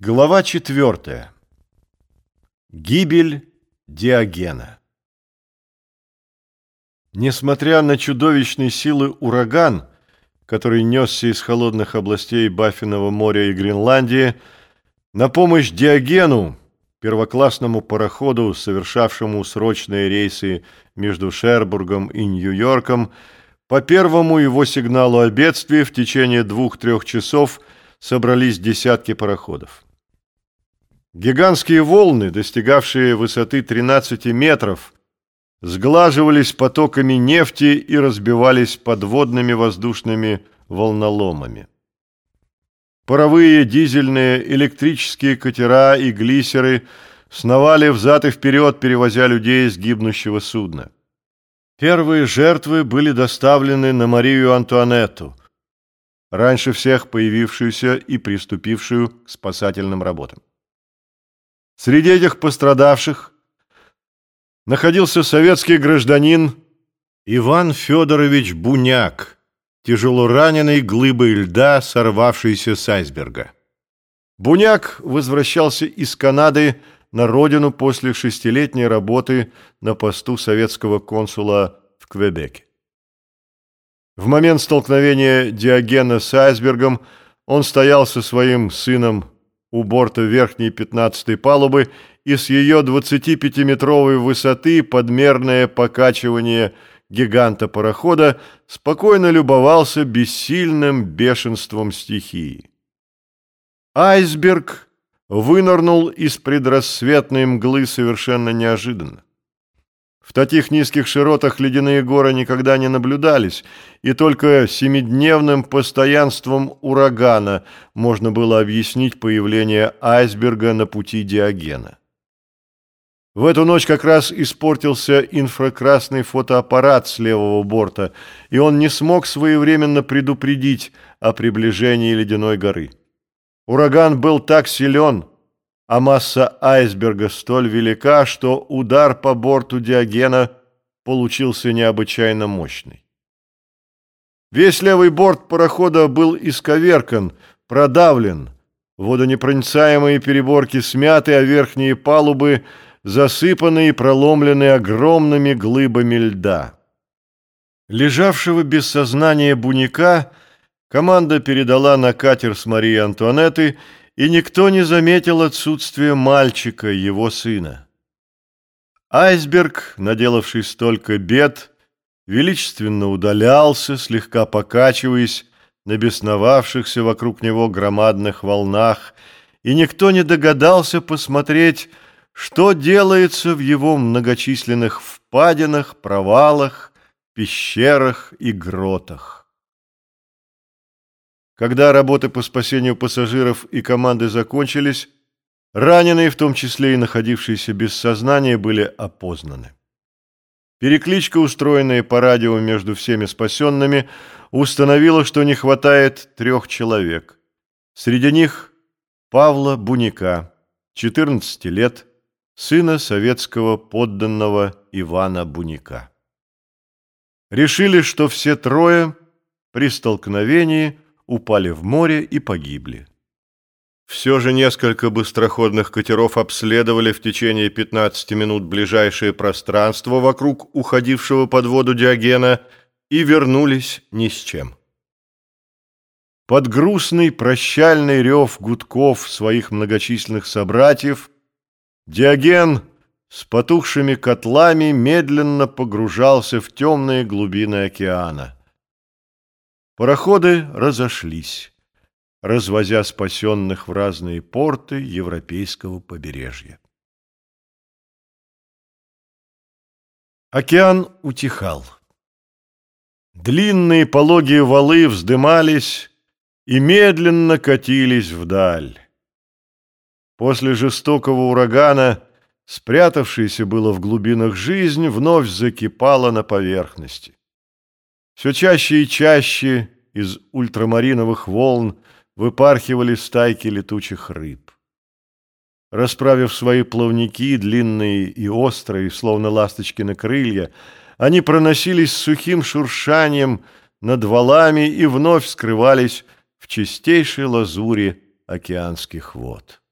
Глава четвертая. Гибель Диогена. Несмотря на чудовищные силы ураган, который несся из холодных областей Баффинова моря и Гренландии, на помощь Диогену, первоклассному пароходу, совершавшему срочные рейсы между Шербургом и Нью-Йорком, по первому его сигналу о бедствии в течение двух-трех часов собрались десятки пароходов. Гигантские волны, достигавшие высоты 13 метров, сглаживались потоками нефти и разбивались подводными воздушными волноломами. Паровые, дизельные, электрические катера и глиссеры сновали взад и вперед, перевозя людей с гибнущего судна. Первые жертвы были доставлены на Марию Антуанетту, раньше всех появившуюся и приступившую к спасательным работам. Среди этих пострадавших находился советский гражданин Иван Федорович Буняк, тяжело раненый глыбой льда, сорвавшийся с айсберга. Буняк возвращался из Канады на родину после шестилетней работы на посту советского консула в Квебеке. В момент столкновения Диогена с айсбергом он стоял со своим сыном у борта верхней 15-й палубы и с ее 25-метровой высоты подмерное покачивание гиганта парохода спокойно любовался бессильным бешенством стихии. Айсберг вынырнул из предрассветной мглы совершенно неожиданно. В таких низких широтах ледяные горы никогда не наблюдались, и только семидневным постоянством урагана можно было объяснить появление айсберга на пути Диогена. В эту ночь как раз испортился инфракрасный фотоаппарат с левого борта, и он не смог своевременно предупредить о приближении ледяной горы. Ураган был так силен, а масса айсберга столь велика, что удар по борту Диогена получился необычайно мощный. Весь левый борт парохода был исковеркан, продавлен, водонепроницаемые переборки смяты, а верхние палубы засыпаны и проломлены огромными глыбами льда. Лежавшего без сознания буняка команда передала на катер с Марией Антуанеттой и никто не заметил отсутствия мальчика, его сына. Айсберг, наделавший столько бед, величественно удалялся, слегка покачиваясь на бесновавшихся вокруг него громадных волнах, и никто не догадался посмотреть, что делается в его многочисленных впадинах, провалах, пещерах и гротах. Когда работы по спасению пассажиров и команды закончились, раненые, в том числе и находившиеся без сознания, были опознаны. Перекличка, устроенная по радио между всеми спасенными, установила, что не хватает трех человек. Среди них Павла Буняка, 14 лет, сына советского подданного Ивана Буняка. Решили, что все трое при столкновении – упали в море и погибли. Все же несколько быстроходных катеров обследовали в течение 15 минут ближайшее пространство вокруг уходившего под воду Диогена и вернулись ни с чем. Под грустный прощальный рев гудков своих многочисленных собратьев Диоген с потухшими котлами медленно погружался в темные глубины океана. Пароходы разошлись, развозя спасенных в разные порты европейского побережья. Океан утихал. Длинные пологие валы вздымались и медленно катились вдаль. После жестокого урагана спрятавшаяся было в глубинах жизнь вновь закипала на поверхности. Все чаще и чаще из ультрамариновых волн выпархивали стайки летучих рыб. Расправив свои плавники, длинные и острые, словно ласточки на крылья, они проносились с сухим шуршанием над валами и вновь скрывались в чистейшей лазуре океанских вод.